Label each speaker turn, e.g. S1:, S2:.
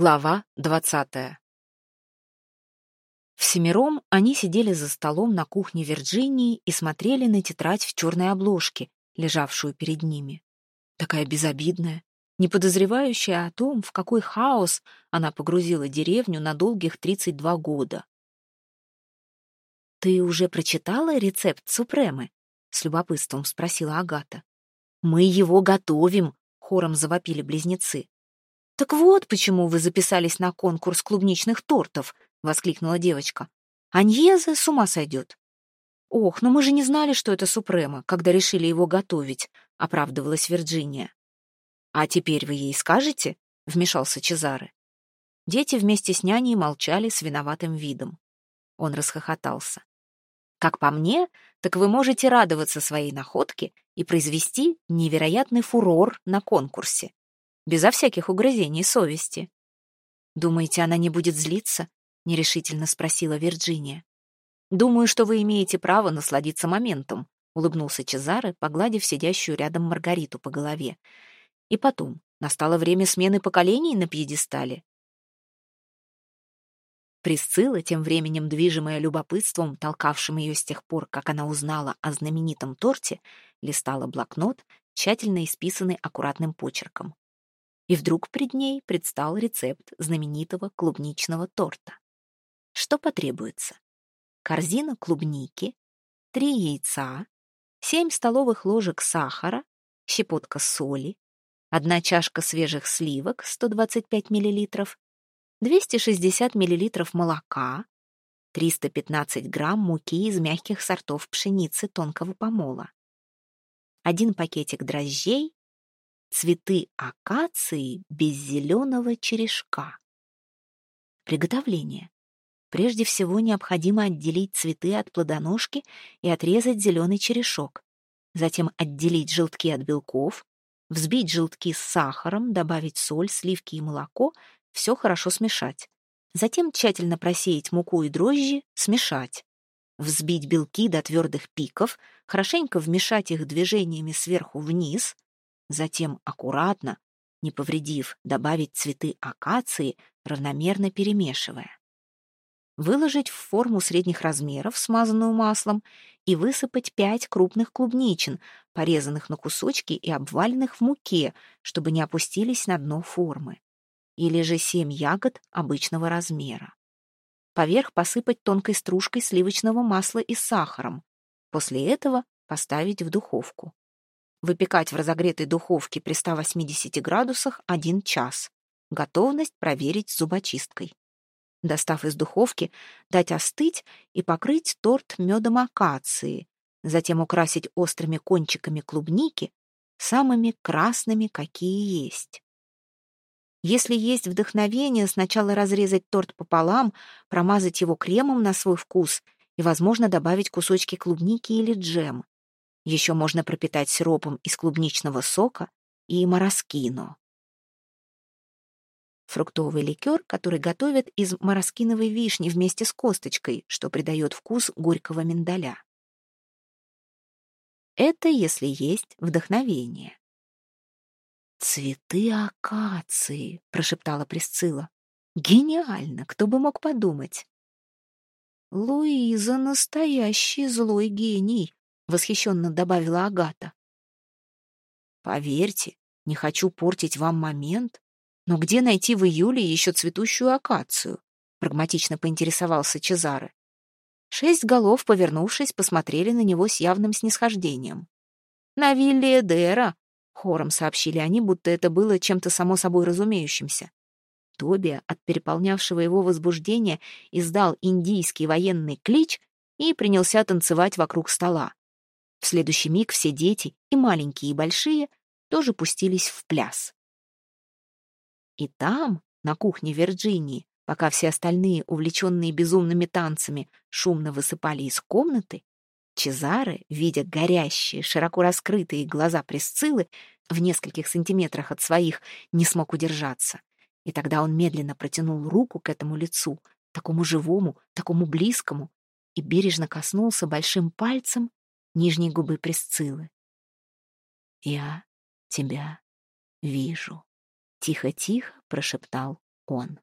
S1: Глава двадцатая Всемиром они сидели за столом на кухне Вирджинии и смотрели на тетрадь в черной обложке, лежавшую перед ними. Такая безобидная, не подозревающая о том, в какой хаос она погрузила деревню на долгих 32 года. «Ты уже прочитала рецепт супремы?» — с любопытством спросила Агата. «Мы его готовим», — хором завопили близнецы. «Так вот почему вы записались на конкурс клубничных тортов», — воскликнула девочка. «Аньеза с ума сойдет». «Ох, но мы же не знали, что это супрема, когда решили его готовить», — оправдывалась Вирджиния. «А теперь вы ей скажете?» — вмешался Чезаре. Дети вместе с няней молчали с виноватым видом. Он расхохотался. «Как по мне, так вы можете радоваться своей находке и произвести невероятный фурор на конкурсе безо всяких угрызений совести. «Думаете, она не будет злиться?» — нерешительно спросила Вирджиния. «Думаю, что вы имеете право насладиться моментом», — улыбнулся Чезаре, погладив сидящую рядом Маргариту по голове. «И потом, настало время смены поколений на пьедестале». Присцилла, тем временем движимая любопытством, толкавшим ее с тех пор, как она узнала о знаменитом торте, листала блокнот, тщательно исписанный аккуратным почерком и вдруг пред ней предстал рецепт знаменитого клубничного торта. Что потребуется? Корзина клубники, три яйца, семь столовых ложек сахара, щепотка соли, одна чашка свежих сливок 125 мл, 260 мл молока, 315 грамм муки из мягких сортов пшеницы тонкого помола, один пакетик дрожжей, цветы акации без зеленого черешка. Приготовление. Прежде всего необходимо отделить цветы от плодоножки и отрезать зеленый черешок. Затем отделить желтки от белков, взбить желтки с сахаром, добавить соль, сливки и молоко, все хорошо смешать. Затем тщательно просеять муку и дрожжи, смешать. Взбить белки до твердых пиков, хорошенько вмешать их движениями сверху вниз, Затем аккуратно, не повредив, добавить цветы акации, равномерно перемешивая. Выложить в форму средних размеров, смазанную маслом, и высыпать пять крупных клубничин, порезанных на кусочки и обваленных в муке, чтобы не опустились на дно формы. Или же семь ягод обычного размера. Поверх посыпать тонкой стружкой сливочного масла и сахаром. После этого поставить в духовку. Выпекать в разогретой духовке при 180 градусах 1 час. Готовность проверить зубочисткой. Достав из духовки, дать остыть и покрыть торт медом акации, затем украсить острыми кончиками клубники, самыми красными, какие есть. Если есть вдохновение, сначала разрезать торт пополам, промазать его кремом на свой вкус и, возможно, добавить кусочки клубники или джем. Еще можно пропитать сиропом из клубничного сока и мороскино. Фруктовый ликер, который готовят из мороскиновой вишни вместе с косточкой, что придает вкус горького миндаля. Это если есть вдохновение. «Цветы акации», — прошептала Присцилла. «Гениально! Кто бы мог подумать?» «Луиза — настоящий злой гений», восхищенно добавила Агата. Поверьте, не хочу портить вам момент, но где найти в июле еще цветущую акацию? Прагматично поинтересовался Чезаре. Шесть голов, повернувшись, посмотрели на него с явным снисхождением. «На вилле Эдера», — хором сообщили они, будто это было чем-то само собой разумеющимся. Тоби, от переполнявшего его возбуждения, издал индийский военный клич и принялся танцевать вокруг стола. В следующий миг все дети, и маленькие, и большие, тоже пустились в пляс. И там, на кухне Вирджинии, пока все остальные, увлеченные безумными танцами, шумно высыпали из комнаты, Чезаре, видя горящие, широко раскрытые глаза Пресциллы в нескольких сантиметрах от своих, не смог удержаться. И тогда он медленно протянул руку к этому лицу, такому живому, такому близкому, и бережно коснулся большим пальцем нижней губы Пресциллы. «Я тебя вижу», — тихо-тихо прошептал он.